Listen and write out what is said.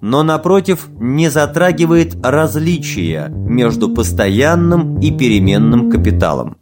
но, напротив, не затрагивает различия между постоянным и переменным капиталом.